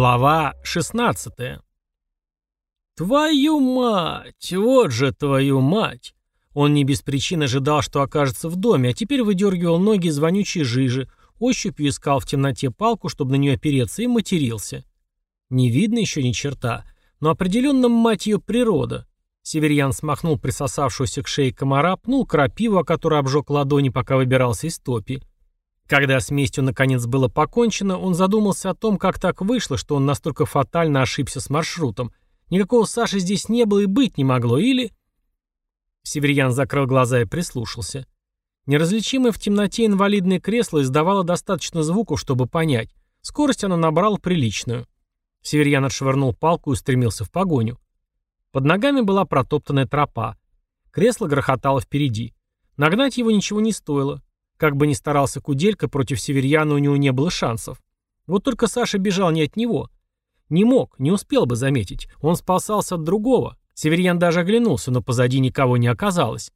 Глава 16 «Твою мать! Вот же твою мать!» Он не без причин ожидал, что окажется в доме, а теперь выдергивал ноги из вонючей жижи, ощупью искал в темноте палку, чтобы на нее опереться, и матерился. Не видно еще ни черта, но определенно, мать ее, природа. Северьян смахнул присосавшуюся к шее комара, пнул крапиву, о которой обжег ладони, пока выбирался из топи. Когда с местью наконец было покончено, он задумался о том, как так вышло, что он настолько фатально ошибся с маршрутом. Никакого Саши здесь не было и быть не могло, или... Северьян закрыл глаза и прислушался. Неразличимое в темноте инвалидное кресло издавало достаточно звуков, чтобы понять. Скорость оно набрало приличную. Северьян отшвырнул палку и устремился в погоню. Под ногами была протоптанная тропа. Кресло грохотало впереди. Нагнать его ничего не стоило. Как бы ни старался Куделька, против Северьяна у него не было шансов. Вот только Саша бежал не от него. Не мог, не успел бы заметить. Он спасался от другого. Северьян даже оглянулся, но позади никого не оказалось.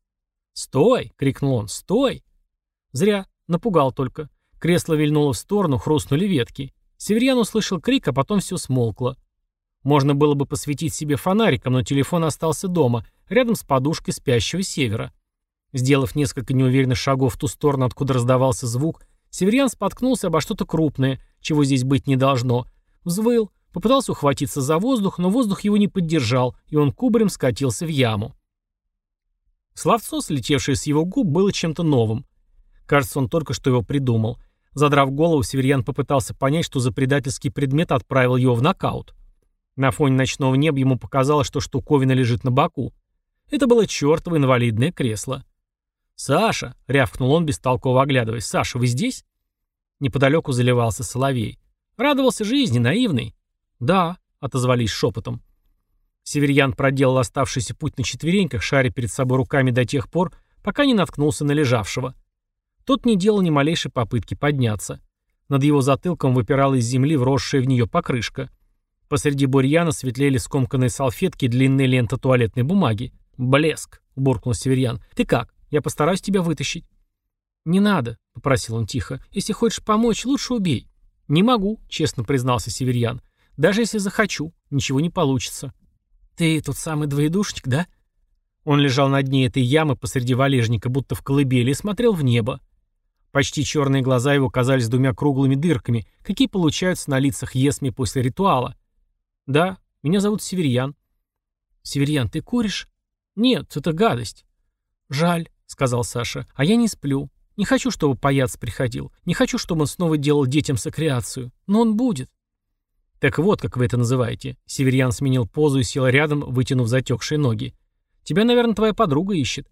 «Стой!» — крикнул он. «Стой!» Зря. Напугал только. Кресло вильнуло в сторону, хрустнули ветки. Северьян услышал крик, а потом все смолкло. Можно было бы посветить себе фонариком, но телефон остался дома, рядом с подушкой спящего севера. Сделав несколько неуверенных шагов в ту сторону, откуда раздавался звук, Северян споткнулся обо что-то крупное, чего здесь быть не должно. Взвыл, попытался ухватиться за воздух, но воздух его не поддержал, и он кубарем скатился в яму. Словцо, слетевшее с его губ, было чем-то новым. Кажется, он только что его придумал. Задрав голову, Северьян попытался понять, что за предательский предмет отправил его в нокаут. На фоне ночного неба ему показалось, что штуковина лежит на боку. Это было чертово инвалидное кресло. «Саша!» — рявкнул он, бестолково оглядываясь. «Саша, вы здесь?» Неподалеку заливался соловей. «Радовался жизни, наивный?» «Да», — отозвались шепотом. Северьян проделал оставшийся путь на четвереньках, шаря перед собой руками до тех пор, пока не наткнулся на лежавшего. Тот не делал ни малейшей попытки подняться. Над его затылком выпирала из земли вросшая в нее покрышка. Посреди бурьяна светлели скомканные салфетки и длинные ленты туалетной бумаги. «Блеск!» — буркнул Северьян. «Ты как?» Я постараюсь тебя вытащить». «Не надо», — попросил он тихо. «Если хочешь помочь, лучше убей». «Не могу», — честно признался Северьян. «Даже если захочу, ничего не получится». «Ты тот самый двоедушник, да?» Он лежал на дне этой ямы посреди валежника, будто в колыбели, и смотрел в небо. Почти черные глаза его казались двумя круглыми дырками, какие получаются на лицах Есми после ритуала. «Да, меня зовут Северьян». «Северьян, ты куришь?» «Нет, это гадость». «Жаль. — сказал Саша. «А я не сплю. Не хочу, чтобы паяц приходил. Не хочу, чтобы он снова делал детям сокреацию. Но он будет». «Так вот, как вы это называете». Северьян сменил позу и сел рядом, вытянув затекшие ноги. «Тебя, наверное, твоя подруга ищет».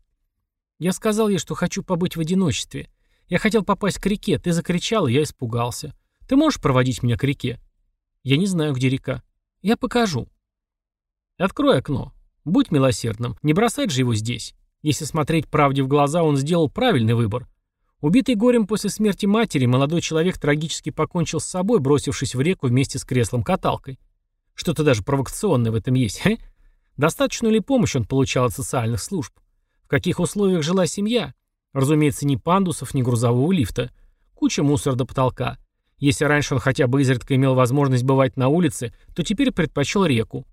«Я сказал ей, что хочу побыть в одиночестве. Я хотел попасть к реке. Ты закричал, и я испугался. Ты можешь проводить меня к реке?» «Я не знаю, где река. Я покажу». «Открой окно. Будь милосердным. Не бросать же его здесь». Если смотреть правде в глаза, он сделал правильный выбор. Убитый горем после смерти матери, молодой человек трагически покончил с собой, бросившись в реку вместе с креслом-каталкой. Что-то даже провокационное в этом есть, хе? Достаточно ли помощь он получал от социальных служб? В каких условиях жила семья? Разумеется, ни пандусов, ни грузового лифта. Куча мусора до потолка. Если раньше он хотя бы изредка имел возможность бывать на улице, то теперь предпочел реку.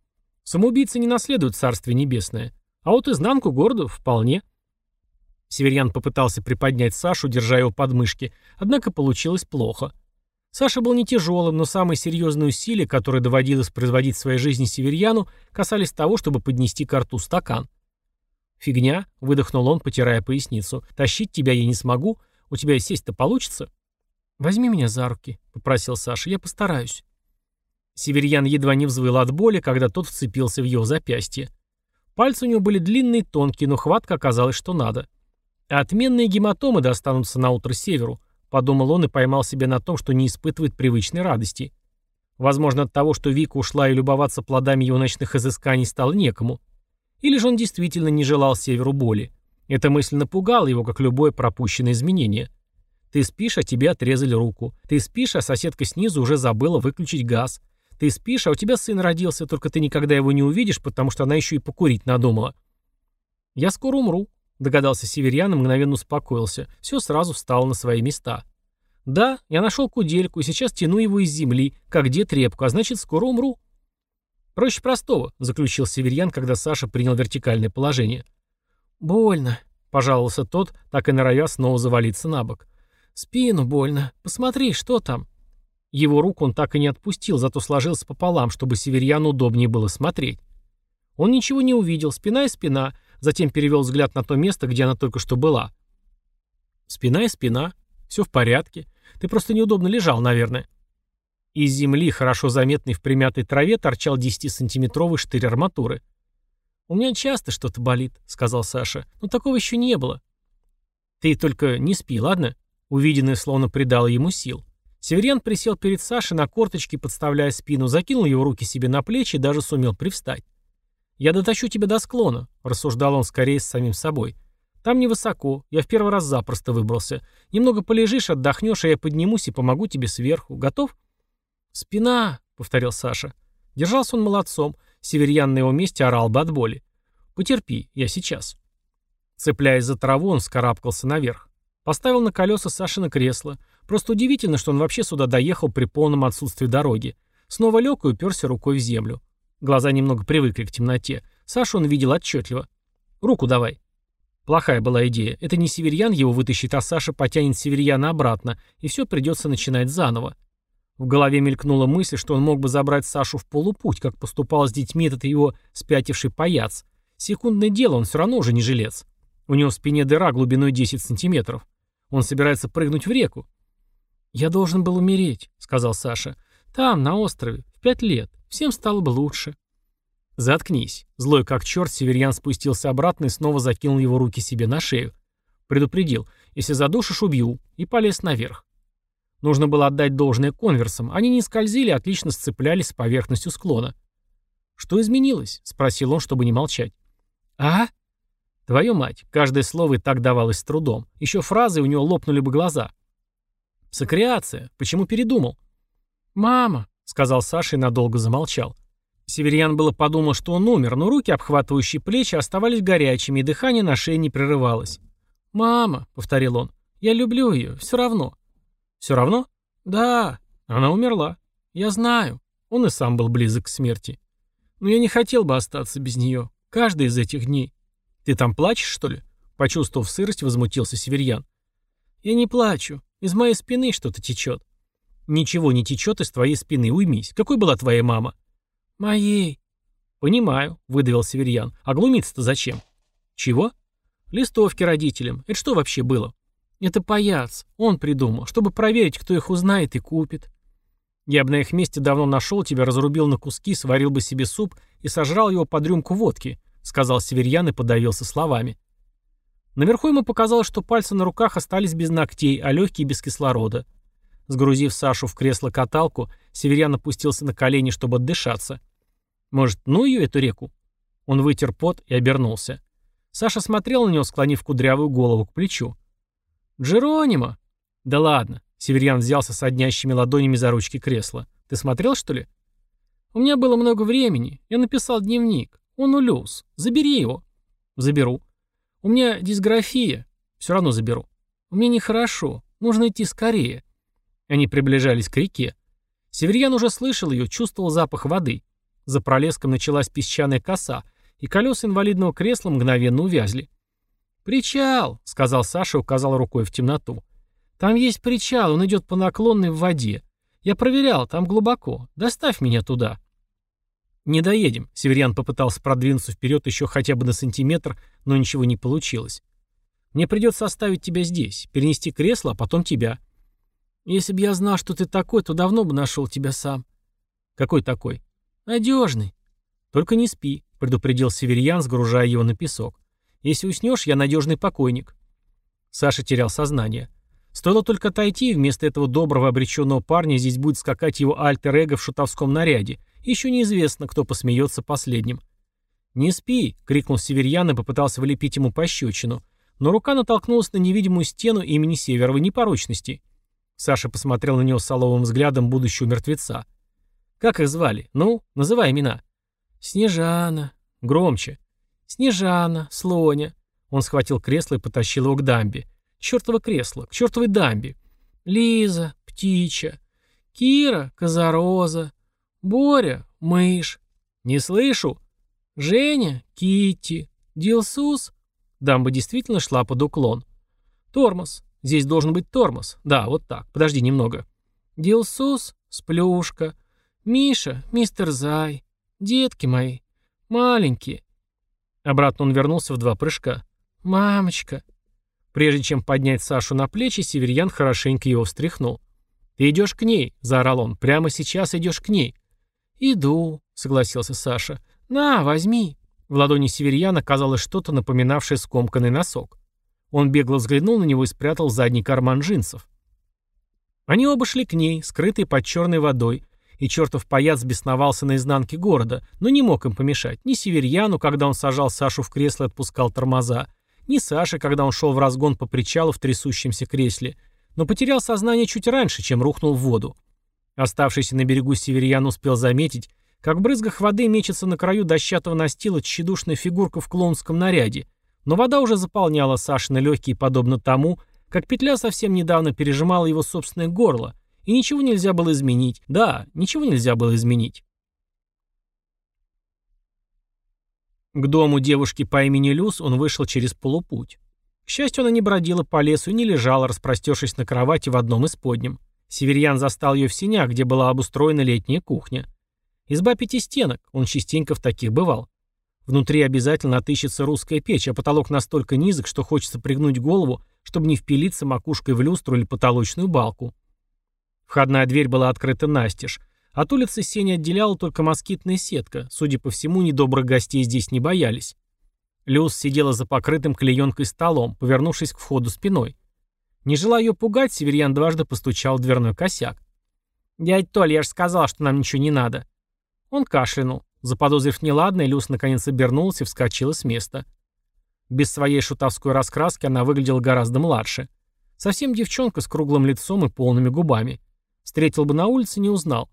Самоубийцы не наследуют Царствие Небесное. А вот изнанку города вполне. Северьян попытался приподнять Сашу, держа его под мышки, однако получилось плохо. Саша был не тяжелым, но самые серьезные усилия, которые доводилось производить в своей жизни Северьяну, касались того, чтобы поднести к рту стакан. «Фигня», — выдохнул он, потирая поясницу. «Тащить тебя я не смогу. У тебя сесть-то получится?» «Возьми меня за руки», — попросил Саша. «Я постараюсь». Северьян едва не взвыл от боли, когда тот вцепился в его запястье. Пальцы у него были длинные и тонкие, но хватка оказалась что надо. отменные гематомы достанутся на утро северу, подумал он и поймал себя на том, что не испытывает привычной радости. Возможно, от того, что Вика ушла и любоваться плодами его ночных изысканий стало некому. Или же он действительно не желал северу боли. Эта мысль напугала его, как любое пропущенное изменение. Ты спишь, а тебе отрезали руку. Ты спишь, а соседка снизу уже забыла выключить газ. Ты спишь, а у тебя сын родился, только ты никогда его не увидишь, потому что она еще и покурить надумала. Я скоро умру, догадался Северьян и мгновенно успокоился. Все сразу встало на свои места. «Да, я нашел кудельку и сейчас тяну его из земли, как дед репку, а значит, скоро умру». «Проще простого», — заключил Северьян, когда Саша принял вертикальное положение. «Больно», — пожаловался тот, так и норовя снова завалиться на бок. «Спину больно. Посмотри, что там?» Его руку он так и не отпустил, зато сложился пополам, чтобы Северьяну удобнее было смотреть. Он ничего не увидел, спина и спина, затем перевел взгляд на то место, где она только что была. Спина и спина. Все в порядке. Ты просто неудобно лежал, наверное. Из земли, хорошо заметной в примятой траве, торчал 10-сантиметровый штырь арматуры. «У меня часто что-то болит», — сказал Саша. «Но такого еще не было». «Ты только не спи, ладно?» Увиденное словно придало ему сил. Северян присел перед Сашей на корточки, подставляя спину, закинул его руки себе на плечи и даже сумел привстать. «Я дотащу тебя до склона», — рассуждал он скорее с самим собой. «Там невысоко, я в первый раз запросто выбрался. Немного полежишь, отдохнешь, а я поднимусь и помогу тебе сверху. Готов?» «Спина», — повторил Саша. Держался он молодцом, Северьян на его месте орал бы от боли. «Потерпи, я сейчас». Цепляясь за траву, он скарабкался наверх. Поставил на колеса Саши на кресло. Просто удивительно, что он вообще сюда доехал при полном отсутствии дороги. Снова лег и уперся рукой в землю. Глаза немного привыкли к темноте. Сашу он видел отчетливо. «Руку давай». Плохая была идея. Это не Северьян его вытащит, а Саша потянет Северьяна обратно, и все придется начинать заново. В голове мелькнула мысль, что он мог бы забрать Сашу в полупуть, как поступал с детьми этот его спятивший паяц. Секундное дело, он все равно уже не жилец. У него в спине дыра глубиной 10 сантиметров. Он собирается прыгнуть в реку. «Я должен был умереть», — сказал Саша. «Там, на острове, в пять лет. Всем стало бы лучше». «Заткнись». Злой как черт, Северьян спустился обратно и снова закинул его руки себе на шею. Предупредил. «Если задушишь, убью». И полез наверх. Нужно было отдать должное конверсам. Они не скользили, отлично сцеплялись с поверхностью склона. «Что изменилось?» — спросил он, чтобы не молчать. «А?» «Твою мать!» Каждое слово и так давалось с трудом. Еще фразы, у него лопнули бы глаза. «Сокреация. Почему передумал?» «Мама!» — сказал Саша и надолго замолчал. Северьян было подумал, что он умер, но руки, обхватывающие плечи, оставались горячими, и дыхание на шее не прерывалось. «Мама!» — повторил он. «Я люблю ее. Все равно. Все равно? Да, она умерла. Я знаю. Он и сам был близок к смерти. Но я не хотел бы остаться без нее. Каждый из этих дней. Ты там плачешь, что ли? Почувствовав сырость, возмутился Северьян. Я не плачу. Из моей спины что-то течет. Ничего не течет из твоей спины, уймись. Какой была твоя мама? Моей. Понимаю, выдавил Северьян. А глумиться-то зачем? Чего? Листовки родителям. Это что вообще было? Это паяц. Он придумал, чтобы проверить, кто их узнает и купит. Я бы на их месте давно нашел тебя, разрубил на куски, сварил бы себе суп и сожрал его под рюмку водки, сказал Северьян и подавился словами. Наверху ему показалось, что пальцы на руках остались без ногтей, а легкие без кислорода. Сгрузив Сашу в кресло-каталку, Северьян опустился на колени, чтобы отдышаться. Может, ну ее, эту реку? Он вытер пот и обернулся. Саша смотрел на него, склонив кудрявую голову к плечу. «Джеронимо!» «Да ладно!» Северьян взялся с однящими ладонями за ручки кресла. «Ты смотрел, что ли?» «У меня было много времени. Я написал дневник. Он улюз. Забери его». «Заберу». «У меня дисграфия. Все равно заберу». «У меня нехорошо. Нужно идти скорее». Они приближались к реке. Северьян уже слышал ее, чувствовал запах воды. За пролеском началась песчаная коса, и колеса инвалидного кресла мгновенно увязли. «Причал», — сказал Саша и указал рукой в темноту. «Там есть причал, он идет по наклонной в воде. Я проверял, там глубоко. Доставь меня туда». «Не доедем», — Северян попытался продвинуться вперед еще хотя бы на сантиметр, но ничего не получилось. «Мне придется оставить тебя здесь, перенести кресло, а потом тебя». «Если бы я знал, что ты такой, то давно бы нашел тебя сам». «Какой такой?» «Надежный». «Только не спи», — предупредил Северьян, сгружая его на песок. Если уснешь, я надежный покойник». Саша терял сознание. Стоило только отойти, и вместо этого доброго обреченного парня здесь будет скакать его альтер-эго в шутовском наряде. Еще неизвестно, кто посмеется последним. «Не спи!» — крикнул Северьян и попытался влепить ему пощечину. Но рука натолкнулась на невидимую стену имени Северовой непорочности. Саша посмотрел на него соловым взглядом будущего мертвеца. «Как их звали? Ну, называй имена». «Снежана». «Громче». «Снежана, Слоня». Он схватил кресло и потащил его к дамбе. «Чёртово кресло, к чёртовой дамбе». Лиза, птичья. Кира, козороза. Боря, мышь. Не слышу. Женя, Китти. Дилсус. Дамба действительно шла под уклон. Тормоз. Здесь должен быть тормоз. Да, вот так. Подожди немного. Дилсус, сплюшка. Миша, мистер Зай. Детки мои. Маленькие. Обратно он вернулся в два прыжка. «Мамочка!» Прежде чем поднять Сашу на плечи, Северьян хорошенько его встряхнул. «Ты идешь к ней!» — заорал он. «Прямо сейчас идешь к ней!» «Иду!» — согласился Саша. «На, возьми!» В ладони Северьяна оказалось что-то, напоминавшее скомканный носок. Он бегло взглянул на него и спрятал задний карман джинсов. Они оба шли к ней, скрытые под черной водой, и чертов паяц бесновался на изнанке города, но не мог им помешать. Ни Северьяну, когда он сажал Сашу в кресло и отпускал тормоза, ни Саше, когда он шел в разгон по причалу в трясущемся кресле, но потерял сознание чуть раньше, чем рухнул в воду. Оставшийся на берегу Северьян успел заметить, как в брызгах воды мечется на краю дощатого настила тщедушная фигурка в клоунском наряде, но вода уже заполняла Сашины легкие подобно тому, как петля совсем недавно пережимала его собственное горло, и ничего нельзя было изменить. Да, ничего нельзя было изменить. К дому девушки по имени Люс он вышел через полупуть. К счастью, она не бродила по лесу и не лежала, распростершись на кровати в одном из подням. Северьян застал ее в сенях, где была обустроена летняя кухня. Изба пяти стенок, он частенько в таких бывал. Внутри обязательно отыщется русская печь, а потолок настолько низок, что хочется пригнуть голову, чтобы не впилиться макушкой в люстру или потолочную балку. Входная дверь была открыта настежь. От улицы сени отделяла только москитная сетка. Судя по всему, недобрых гостей здесь не боялись. Люс сидела за покрытым клеенкой столом, повернувшись к входу спиной. Не желая ее пугать, Северьян дважды постучал в дверной косяк. «Дядь Толь, я же сказал, что нам ничего не надо». Он кашлянул. Заподозрив неладное, Люс наконец обернулась и вскочила с места. Без своей шутовской раскраски она выглядела гораздо младше. Совсем девчонка с круглым лицом и полными губами. Встретил бы на улице, не узнал.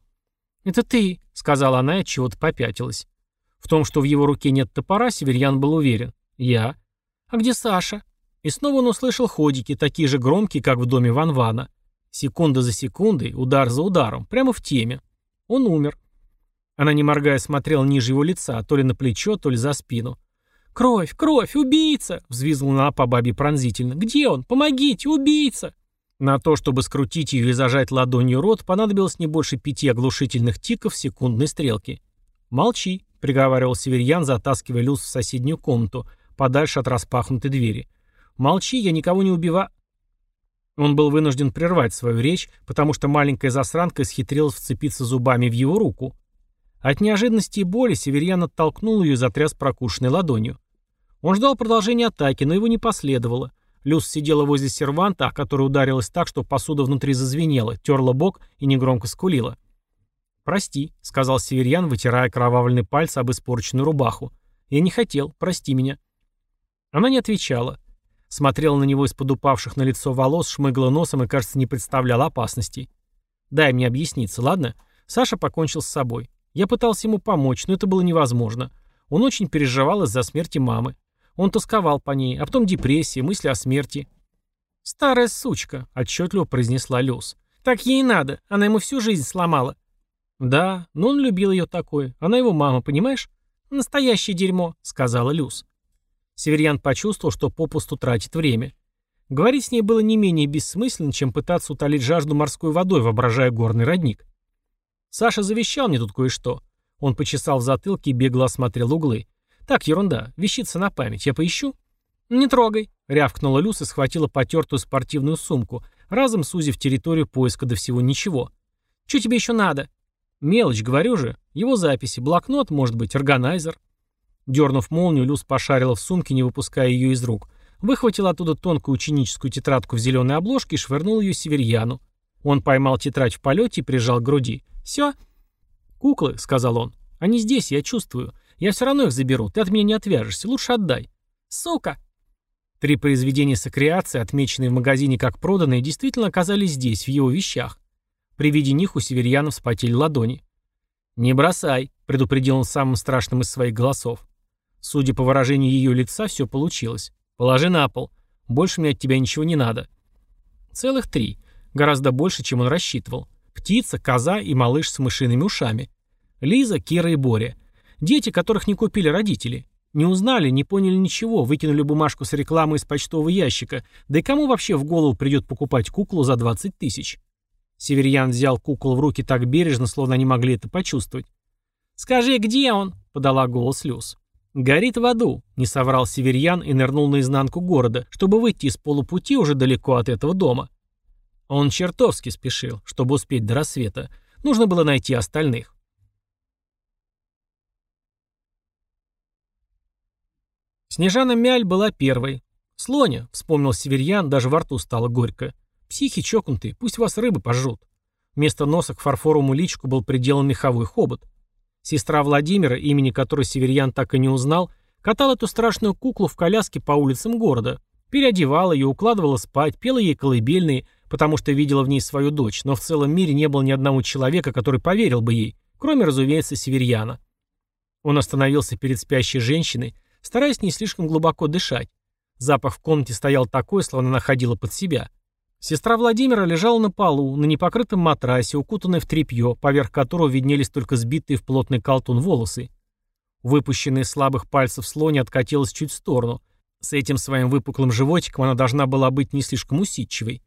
«Это ты», — сказала она и от чего-то попятилась. В том, что в его руке нет топора, Северьян был уверен. «Я». «А где Саша?» И снова он услышал ходики, такие же громкие, как в доме Ван Вана. Секунда за секундой, удар за ударом, прямо в теме. Он умер. Она, не моргая, смотрела ниже его лица, то ли на плечо, то ли за спину. «Кровь! Кровь! Убийца!» — взвизгнула она по бабе пронзительно. «Где он? Помогите! Убийца!» На то, чтобы скрутить ее и зажать ладонью рот, понадобилось не больше пяти оглушительных тиков секундной стрелки. «Молчи», — приговаривал Северьян, затаскивая Люс в соседнюю комнату, подальше от распахнутой двери. «Молчи, я никого не убива...» Он был вынужден прервать свою речь, потому что маленькая засранка исхитрилась вцепиться зубами в его руку. От неожиданности и боли Северьян оттолкнул ее и затряс прокушенной ладонью. Он ждал продолжения атаки, но его не последовало. Люс сидела возле серванта, о которой ударилась так, что посуда внутри зазвенела, терла бок и негромко скулила. «Прости», — сказал Северьян, вытирая кровавленные пальцы об испорченную рубаху. «Я не хотел, прости меня». Она не отвечала. Смотрела на него из-под упавших на лицо волос, шмыгла носом и, кажется, не представляла опасностей. «Дай мне объясниться, ладно?» Саша покончил с собой. Я пытался ему помочь, но это было невозможно. Он очень переживал из-за смерти мамы. Он тосковал по ней, а потом депрессия, мысли о смерти. «Старая сучка», — отчетливо произнесла Люс. «Так ей надо, она ему всю жизнь сломала». «Да, но он любил ее такой. Она его мама, понимаешь?» «Настоящее дерьмо», — сказала Люс. Северьян почувствовал, что попусту тратит время. Говорить с ней было не менее бессмысленно, чем пытаться утолить жажду морской водой, воображая горный родник. Саша завещал мне тут кое-что. Он почесал в затылке и бегло осмотрел углы. «Так, ерунда. Вещица на память. Я поищу?» «Не трогай», — рявкнула Люс и схватила потертую спортивную сумку, разом сузив территорию поиска до всего ничего. «Чё тебе еще надо?» «Мелочь, говорю же. Его записи. Блокнот, может быть, органайзер». Дернув молнию, Люс пошарила в сумке, не выпуская ее из рук. Выхватила оттуда тонкую ученическую тетрадку в зеленой обложке и швырнула ее Северьяну. Он поймал тетрадь в полете и прижал к груди. «Все?» «Куклы», — сказал он. «Они здесь, я чувствую. Я все равно их заберу, ты от меня не отвяжешься, лучше отдай. Сука!» Три произведения сокреации, отмеченные в магазине как проданные, действительно оказались здесь, в его вещах. При виде них у северьянов вспотели ладони. «Не бросай», — предупредил он самым страшным из своих голосов. Судя по выражению ее лица, все получилось. «Положи на пол. Больше мне от тебя ничего не надо». Целых три. Гораздо больше, чем он рассчитывал. Птица, коза и малыш с мышиными ушами. Лиза, Кира и Боря. Дети, которых не купили родители. Не узнали, не поняли ничего, выкинули бумажку с рекламой из почтового ящика. Да и кому вообще в голову придет покупать куклу за 20 тысяч? Северьян взял куклу в руки так бережно, словно они могли это почувствовать. «Скажи, где он?» — подала голос Люс. «Горит в аду», — не соврал Северьян и нырнул наизнанку города, чтобы выйти из полупути уже далеко от этого дома. Он чертовски спешил, чтобы успеть до рассвета. Нужно было найти остальных. Снежана Мяль была первой. «Слоня», — вспомнил Северьян, даже во рту стало горько. «Психи чокнутые, пусть вас рыбы пожрут». Вместо носа к фарфоровому личку был приделан меховой хобот. Сестра Владимира, имени которой Северьян так и не узнал, катала эту страшную куклу в коляске по улицам города, переодевала ее, укладывала спать, пела ей колыбельные, потому что видела в ней свою дочь, но в целом мире не было ни одного человека, который поверил бы ей, кроме, разумеется, Северьяна. Он остановился перед спящей женщиной, стараясь не слишком глубоко дышать. Запах в комнате стоял такой, словно она ходила под себя. Сестра Владимира лежала на полу, на непокрытом матрасе, укутанной в тряпье, поверх которого виднелись только сбитые в плотный колтун волосы. Выпущенная из слабых пальцев слони откатилась чуть в сторону. С этим своим выпуклым животиком она должна была быть не слишком усидчивой.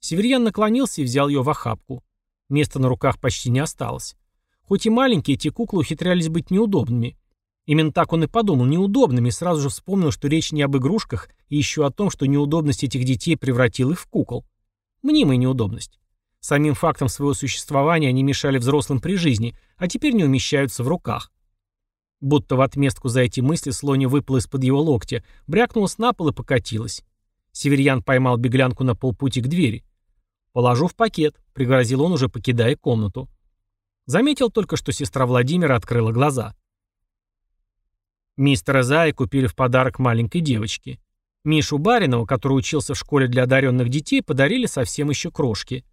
Северьян наклонился и взял ее в охапку. Места на руках почти не осталось. Хоть и маленькие, эти куклы ухитрялись быть неудобными. Именно так он и подумал, неудобными, и сразу же вспомнил, что речь не об игрушках, и еще о том, что неудобность этих детей превратила их в кукол. Мнимая неудобность. Самим фактом своего существования они мешали взрослым при жизни, а теперь не умещаются в руках. Будто в отместку за эти мысли слоня выпала из-под его локтя, брякнулась на пол и покатилась. Северьян поймал беглянку на полпути к двери. «Положу в пакет», — пригрозил он, уже покидая комнату. Заметил только, что сестра Владимира открыла глаза. Мистера Зая купили в подарок маленькой девочке. Мишу Баринова, который учился в школе для одаренных детей, подарили совсем еще крошки.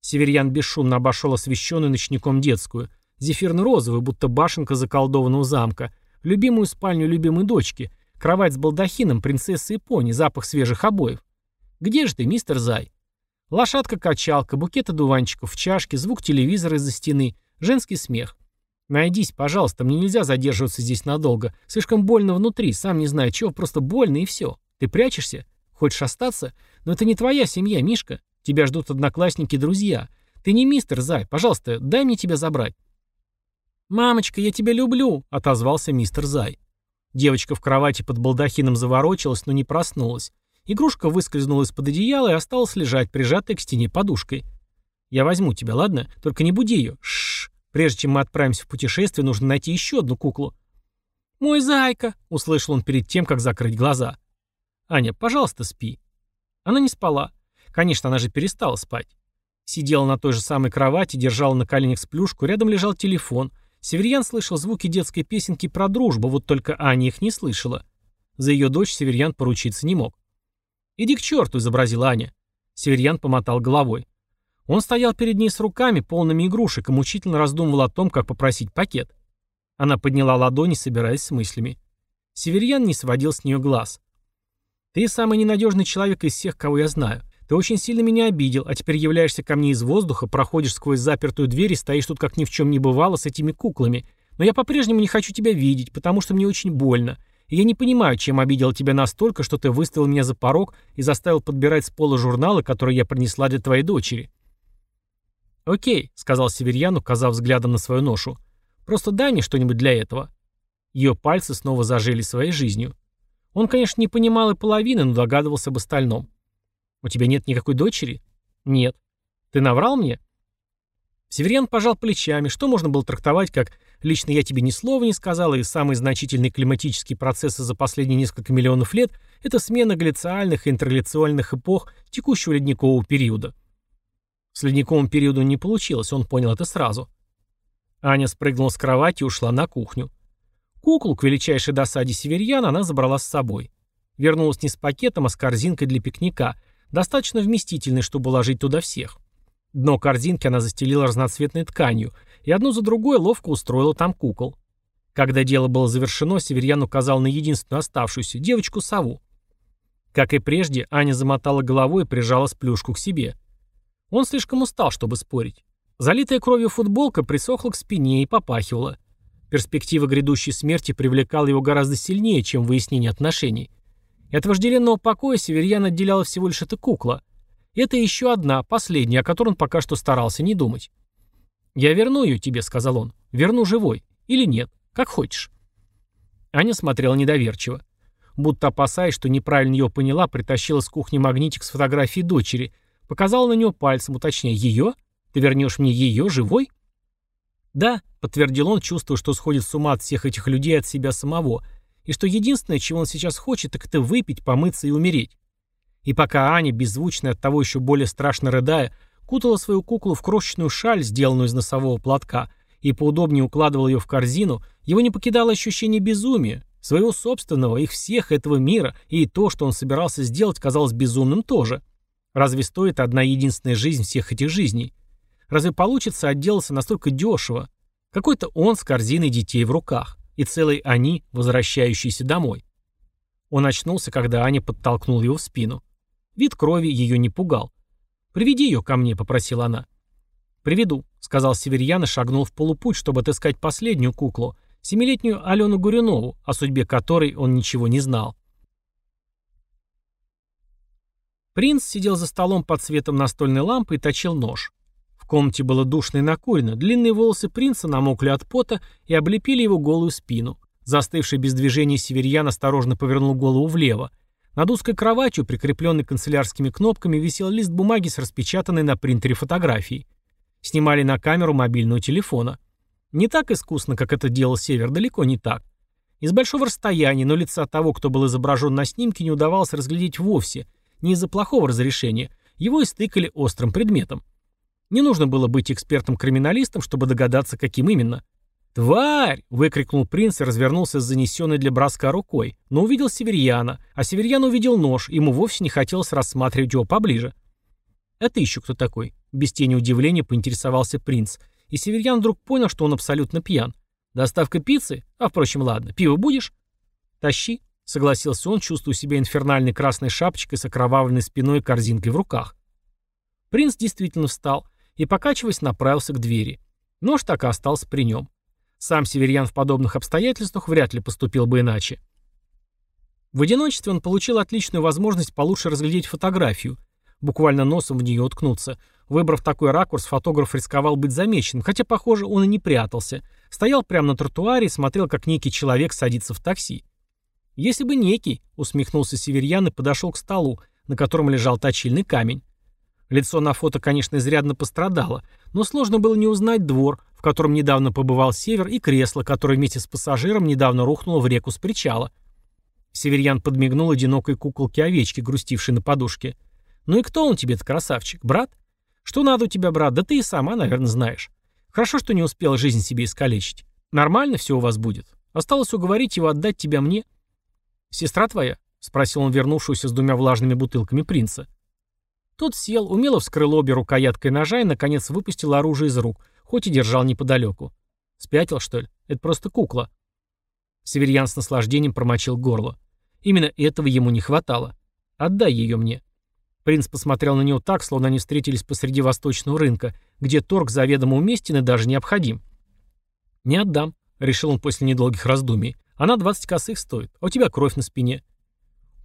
Северьян бесшумно обошел освещенную ночником детскую, зефирно-розовую, будто башенка заколдованного замка, любимую спальню любимой дочки, кровать с балдахином принцессы Японии, запах свежих обоев. «Где же ты, мистер Зай?» Лошадка-качалка, букет одуванчиков в чашке, звук телевизора из-за стены, женский смех. «Найдись, пожалуйста, мне нельзя задерживаться здесь надолго. Слишком больно внутри, сам не знаю чего, просто больно и все. Ты прячешься? Хочешь остаться? Но это не твоя семья, Мишка. Тебя ждут одноклассники-друзья. Ты не мистер Зай, пожалуйста, дай мне тебя забрать». «Мамочка, я тебя люблю», — отозвался мистер Зай. Девочка в кровати под балдахином заворочилась, но не проснулась. Игрушка выскользнула из-под одеяла и осталась лежать, прижатая к стене подушкой. «Я возьму тебя, ладно? Только не буди ее. Шшш. Прежде чем мы отправимся в путешествие, нужно найти еще одну куклу». «Мой зайка!» — услышал он перед тем, как закрыть глаза. «Аня, пожалуйста, спи». Она не спала. Конечно, она же перестала спать. Сидела на той же самой кровати, держала на коленях сплюшку, рядом лежал телефон. Северьян слышал звуки детской песенки про дружбу, вот только Аня их не слышала. За ее дочь Северьян поручиться не мог. «Иди к черту», — изобразила Аня. Северьян помотал головой. Он стоял перед ней с руками, полными игрушек, и мучительно раздумывал о том, как попросить пакет. Она подняла ладони, собираясь с мыслями. Северьян не сводил с нее глаз. «Ты самый ненадежный человек из всех, кого я знаю. Ты очень сильно меня обидел, а теперь являешься ко мне из воздуха, проходишь сквозь запертую дверь и стоишь тут как ни в чем не бывало с этими куклами. Но я по-прежнему не хочу тебя видеть, потому что мне очень больно. И я не понимаю, чем обидел тебя настолько, что ты выставил меня за порог и заставил подбирать с пола журналы, которые я принесла для твоей дочери». «Окей», — сказал Северьян, указав взглядом на свою ношу. «Просто дай мне что-нибудь для этого». Ее пальцы снова зажили своей жизнью. Он, конечно, не понимал и половины, но догадывался об остальном. «У тебя нет никакой дочери?» «Нет». «Ты наврал мне?» Северян пожал плечами, что можно было трактовать как «лично я тебе ни слова не сказал, и самые значительные климатические процессы за последние несколько миллионов лет – это смена глициальных и интерглициальных эпох текущего ледникового периода». С ледниковым периодом не получилось, он понял это сразу. Аня спрыгнула с кровати и ушла на кухню. Куклу, к величайшей досаде северьяна, она забрала с собой. Вернулась не с пакетом, а с корзинкой для пикника, достаточно вместительной, чтобы уложить туда всех. Дно корзинки она застелила разноцветной тканью, и одну за другой ловко устроила там кукол. Когда дело было завершено, Северьян указал на единственную оставшуюся, девочку-сову. Как и прежде, Аня замотала головой и прижала сплюшку к себе. Он слишком устал, чтобы спорить. Залитая кровью футболка присохла к спине и попахивала. Перспектива грядущей смерти привлекала его гораздо сильнее, чем выяснение отношений. И от вожделенного покоя Северьян отделяла всего лишь эта кукла. Это еще одна, последняя, о которой он пока что старался не думать. «Я верну ее тебе», — сказал он. «Верну живой. Или нет. Как хочешь». Аня смотрела недоверчиво. Будто опасаясь, что неправильно ее поняла, притащила с кухни магнитик с фотографией дочери, показала на него пальцем, уточняя «Ее? Ты вернешь мне ее живой?» «Да», — подтвердил он, чувствуя, что сходит с ума от всех этих людей от себя самого, и что единственное, чего он сейчас хочет, так это выпить, помыться и умереть. И пока Аня, беззвучная от того еще более страшно рыдая, кутала свою куклу в крошечную шаль, сделанную из носового платка, и поудобнее укладывал ее в корзину, его не покидало ощущение безумия, своего собственного, их всех, этого мира, и то, что он собирался сделать, казалось безумным тоже. Разве стоит одна единственная жизнь всех этих жизней? Разве получится отделаться настолько дешево? Какой-то он с корзиной детей в руках, и целый они, возвращающиеся домой. Он очнулся, когда Аня подтолкнула его в спину. Вид крови ее не пугал. «Приведи ее ко мне», — попросила она. «Приведу», — сказал Северьян и шагнул в полупуть, чтобы отыскать последнюю куклу, семилетнюю Алену Гурюнову, о судьбе которой он ничего не знал. Принц сидел за столом под светом настольной лампы и точил нож. В комнате было душно и накурено, длинные волосы принца намокли от пота и облепили его голую спину. Застывший без движения северьян осторожно повернул голову влево, над узкой кроватью, прикрепленной канцелярскими кнопками, висел лист бумаги с распечатанной на принтере фотографией. Снимали на камеру мобильного телефона. Не так искусно, как это делал Север, далеко не так. Из большого расстояния, но лица того, кто был изображен на снимке, не удавалось разглядеть вовсе, не из-за плохого разрешения, его истыкали острым предметом. Не нужно было быть экспертом-криминалистом, чтобы догадаться, каким именно – «Тварь!» — выкрикнул принц и развернулся с занесенной для броска рукой, но увидел Северьяна, а Северьян увидел нож, ему вовсе не хотелось рассматривать его поближе. «Это еще кто такой?» — без тени удивления поинтересовался принц, и Северьян вдруг понял, что он абсолютно пьян. «Доставка пиццы? А, впрочем, ладно. Пиво будешь?» «Тащи», — согласился он, чувствуя себя инфернальной красной шапочкой с окровавленной спиной и корзинкой в руках. Принц действительно встал и, покачиваясь, направился к двери. Нож так и остался при нем. Сам Северьян в подобных обстоятельствах вряд ли поступил бы иначе. В одиночестве он получил отличную возможность получше разглядеть фотографию, буквально носом в нее уткнуться. Выбрав такой ракурс, фотограф рисковал быть замеченным, хотя, похоже, он и не прятался. Стоял прямо на тротуаре и смотрел, как некий человек садится в такси. «Если бы некий», — усмехнулся Северьян и подошел к столу, на котором лежал точильный камень. Лицо на фото, конечно, изрядно пострадало, но сложно было не узнать двор, в котором недавно побывал Север, и кресло, которое вместе с пассажиром недавно рухнуло в реку с причала. Северьян подмигнул одинокой куколке овечки, грустившей на подушке. «Ну и кто он тебе-то, красавчик? Брат? Что надо у тебя, брат? Да ты и сама, наверное, знаешь. Хорошо, что не успела жизнь себе искалечить. Нормально все у вас будет. Осталось уговорить его отдать тебя мне». «Сестра твоя?» — спросил он вернувшуюся с двумя влажными бутылками принца. Тот сел, умело вскрыл обе рукояткой ножа и, наконец, выпустил оружие из рук, хоть и держал неподалеку. Спятил, что ли? Это просто кукла. Северьян с наслаждением промочил горло. Именно этого ему не хватало. Отдай ее мне. Принц посмотрел на него так, словно они встретились посреди восточного рынка, где торг заведомо уместен и даже необходим. «Не отдам», — решил он после недолгих раздумий. «Она 20 косых стоит, а у тебя кровь на спине».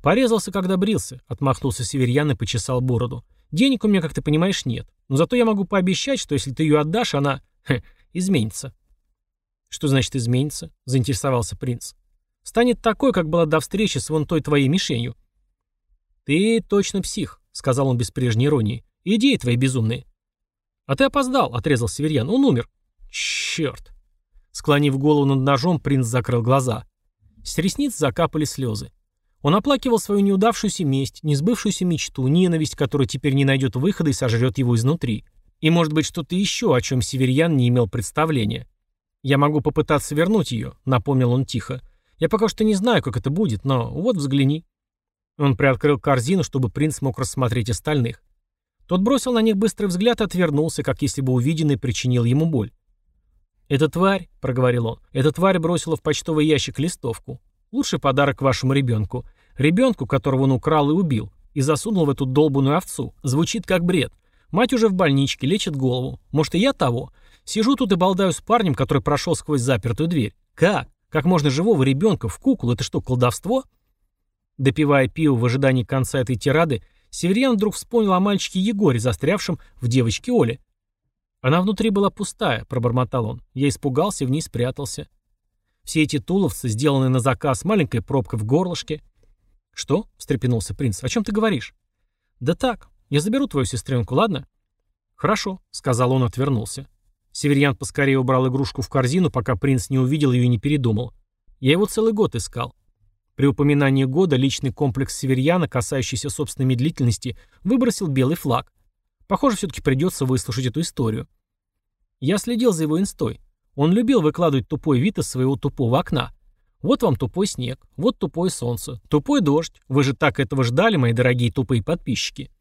«Порезался, когда брился», — отмахнулся Северьян и почесал бороду. «Денег у меня, как ты понимаешь, нет. Но зато я могу пообещать, что если ты ее отдашь, она... Хе, изменится». «Что значит изменится?» — заинтересовался принц. «Станет такой, как была до встречи с вон той твоей мишенью». «Ты точно псих», — сказал он без прежней иронии. «Идеи твои безумные». «А ты опоздал», — отрезал Северьян. «Он умер». «Черт». Склонив голову над ножом, принц закрыл глаза. С ресниц закапали слезы. Он оплакивал свою неудавшуюся месть, несбывшуюся мечту, ненависть, которая теперь не найдет выхода и сожрет его изнутри. И может быть что-то еще, о чем Северьян не имел представления. «Я могу попытаться вернуть ее», — напомнил он тихо. «Я пока что не знаю, как это будет, но вот взгляни». Он приоткрыл корзину, чтобы принц мог рассмотреть остальных. Тот бросил на них быстрый взгляд и отвернулся, как если бы увиденный причинил ему боль. «Эта тварь», — проговорил он, — «эта тварь бросила в почтовый ящик листовку. Лучший подарок вашему ребенку. Ребенку, которого он украл и убил. И засунул в эту долбанную овцу. Звучит как бред. Мать уже в больничке, лечит голову. Может, и я того? Сижу тут и балдаю с парнем, который прошел сквозь запертую дверь. Как? Как можно живого ребенка в куклу? Это что, колдовство? Допивая пиво в ожидании конца этой тирады, Северян вдруг вспомнил о мальчике Егоре, застрявшем в девочке Оле. «Она внутри была пустая», — пробормотал он. Я испугался и в ней спрятался. Все эти туловцы, сделанные на заказ, маленькая пробка в горлышке. «Что?» — встрепенулся принц. «О чем ты говоришь?» «Да так. Я заберу твою сестренку, ладно?» «Хорошо», — сказал он, отвернулся. Северьян поскорее убрал игрушку в корзину, пока принц не увидел ее и не передумал. «Я его целый год искал». При упоминании года личный комплекс Северьяна, касающийся собственной медлительности, выбросил белый флаг. Похоже, все-таки придется выслушать эту историю. Я следил за его инстой. Он любил выкладывать тупой вид из своего тупого окна. Вот вам тупой снег, вот тупое солнце, тупой дождь. Вы же так этого ждали, мои дорогие тупые подписчики.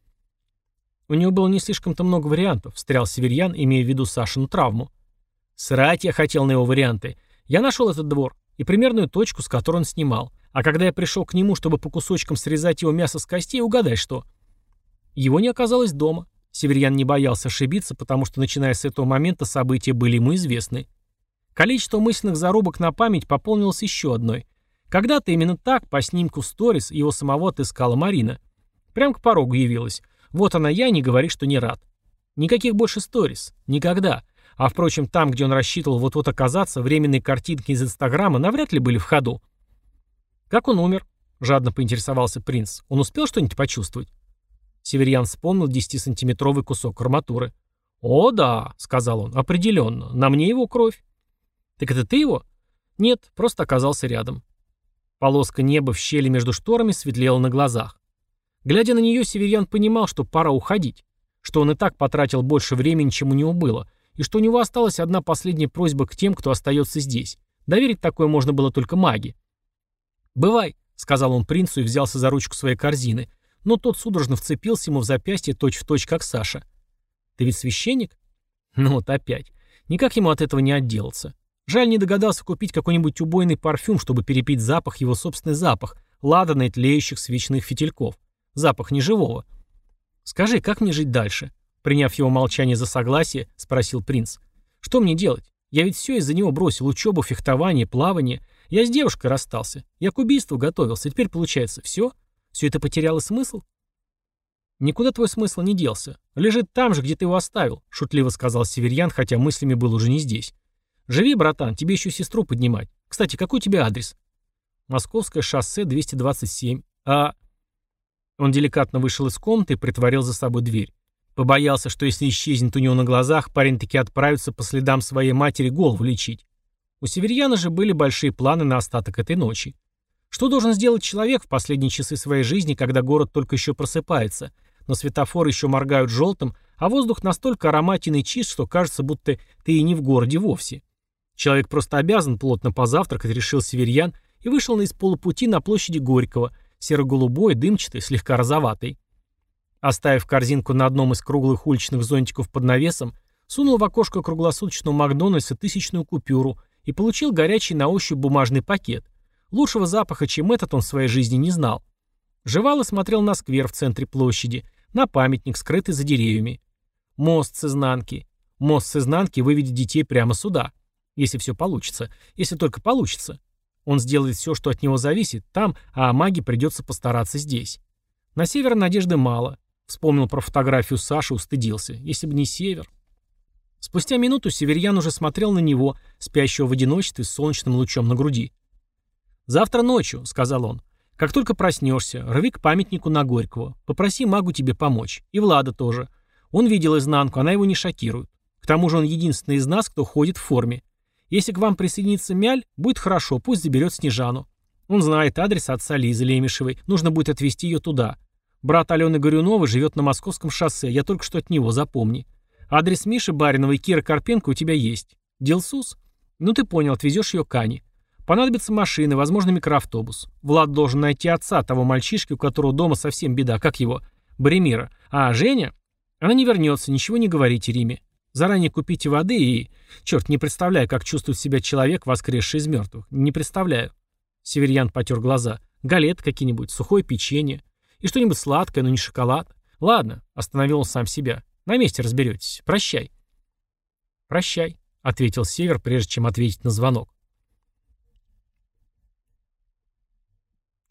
У него было не слишком-то много вариантов, встрял Северьян, имея в виду Сашину травму. Срать я хотел на его варианты. Я нашел этот двор и примерную точку, с которой он снимал. А когда я пришел к нему, чтобы по кусочкам срезать его мясо с костей, угадай что. Его не оказалось дома. Северьян не боялся ошибиться, потому что, начиная с этого момента, события были ему известны. Количество мысленных зарубок на память пополнилось еще одной. Когда-то именно так, по снимку сторис, его самого отыскала Марина. Прям к порогу явилась. Вот она я, не говори, что не рад. Никаких больше сторис. Никогда. А впрочем, там, где он рассчитывал вот-вот оказаться, временные картинки из Инстаграма навряд ли были в ходу. «Как он умер?» — жадно поинтересовался принц. «Он успел что-нибудь почувствовать?» Северьян вспомнил десятисантиметровый кусок арматуры. «О, да», — сказал он, — «определенно. На мне его кровь». «Так это ты его?» «Нет, просто оказался рядом». Полоска неба в щели между шторами светлела на глазах. Глядя на нее, Северьян понимал, что пора уходить, что он и так потратил больше времени, чем у него было, и что у него осталась одна последняя просьба к тем, кто остается здесь. Доверить такое можно было только маге. «Бывай», — сказал он принцу и взялся за ручку своей корзины, но тот судорожно вцепился ему в запястье точь-в-точь, точь, как Саша. «Ты ведь священник?» Ну вот опять. Никак ему от этого не отделаться. Жаль, не догадался купить какой-нибудь убойный парфюм, чтобы перепить запах, его собственный запах, ладана и тлеющих свечных фитильков. Запах неживого. «Скажи, как мне жить дальше?» Приняв его молчание за согласие, спросил принц. «Что мне делать? Я ведь все из-за него бросил. Учебу, фехтование, плавание. Я с девушкой расстался. Я к убийству готовился. Теперь, получается, все? Все это потеряло смысл?» «Никуда твой смысл не делся. Лежит там же, где ты его оставил», — шутливо сказал Северьян, хотя мыслями был уже не здесь. «Живи, братан, тебе еще сестру поднимать. Кстати, какой у тебя адрес?» «Московское шоссе, 227. А...» Он деликатно вышел из комнаты и притворил за собой дверь. Побоялся, что если исчезнет у него на глазах, парень таки отправится по следам своей матери голову лечить. У Северьяна же были большие планы на остаток этой ночи. Что должен сделать человек в последние часы своей жизни, когда город только еще просыпается, но светофоры еще моргают желтым, а воздух настолько ароматен и чист, что кажется, будто ты и не в городе вовсе. Человек просто обязан плотно позавтракать, решил Северьян, и вышел на из полупути на площади Горького, серо-голубой, дымчатый, слегка розоватый. Оставив корзинку на одном из круглых уличных зонтиков под навесом, сунул в окошко круглосуточного Макдональдса тысячную купюру и получил горячий на ощупь бумажный пакет. Лучшего запаха, чем этот, он в своей жизни не знал. Жевал и смотрел на сквер в центре площади, на памятник, скрытый за деревьями. Мост с изнанки. Мост с изнанки выведет детей прямо сюда. Если все получится. Если только получится. Он сделает все, что от него зависит, там, а маге придется постараться здесь. На север надежды мало. Вспомнил про фотографию Саши, устыдился. Если бы не север. Спустя минуту Северьян уже смотрел на него, спящего в одиночестве с солнечным лучом на груди. «Завтра ночью», — сказал он. «Как только проснешься, рви к памятнику на Горького. Попроси магу тебе помочь. И Влада тоже. Он видел изнанку, она его не шокирует. К тому же он единственный из нас, кто ходит в форме. Если к вам присоединится Мяль, будет хорошо, пусть заберет Снежану. Он знает адрес отца Лизы Лемешевой, нужно будет отвезти ее туда. Брат Алены Горюновой живет на Московском шоссе, я только что от него, запомни. Адрес Миши Баринова и Кира Карпенко у тебя есть. Дилсус? Ну ты понял, отвезешь ее к Ане. Понадобится машина, возможно, микроавтобус. Влад должен найти отца того мальчишки, у которого дома совсем беда, как его? Боремира. А Женя? Она не вернется, ничего не говорите Риме. Заранее купите воды и... Черт, не представляю, как чувствует себя человек, воскресший из мертвых. Не представляю. Северьян потер глаза. Галет какие-нибудь, сухое печенье. И что-нибудь сладкое, но не шоколад. Ладно, остановил он сам себя. На месте разберетесь. Прощай». «Прощай», — ответил Север, прежде чем ответить на звонок.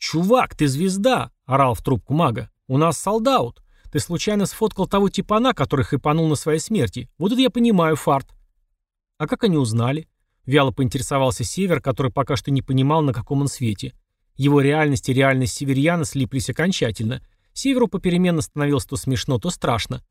«Чувак, ты звезда!» — орал в трубку мага. «У нас солдаут. Ты случайно сфоткал того типана, который хайпанул на своей смерти. Вот это я понимаю, фарт». «А как они узнали?» Вяло поинтересовался Север, который пока что не понимал, на каком он свете. Его реальность и реальность Северьяна слиплись окончательно. Северу попеременно становилось то смешно, то страшно.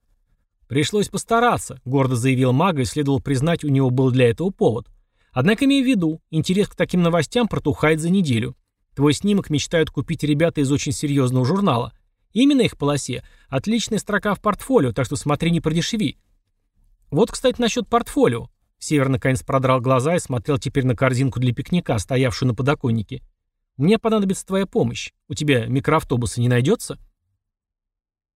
«Пришлось постараться», — гордо заявил мага, и следовало признать, у него был для этого повод. «Однако имей в виду, интерес к таким новостям протухает за неделю. Твой снимок мечтают купить ребята из очень серьезного журнала. Именно их полосе. Отличная строка в портфолио, так что смотри, не продешеви». «Вот, кстати, насчет портфолио». Север наконец продрал глаза и смотрел теперь на корзинку для пикника, стоявшую на подоконнике. «Мне понадобится твоя помощь. У тебя микроавтобуса не найдется?»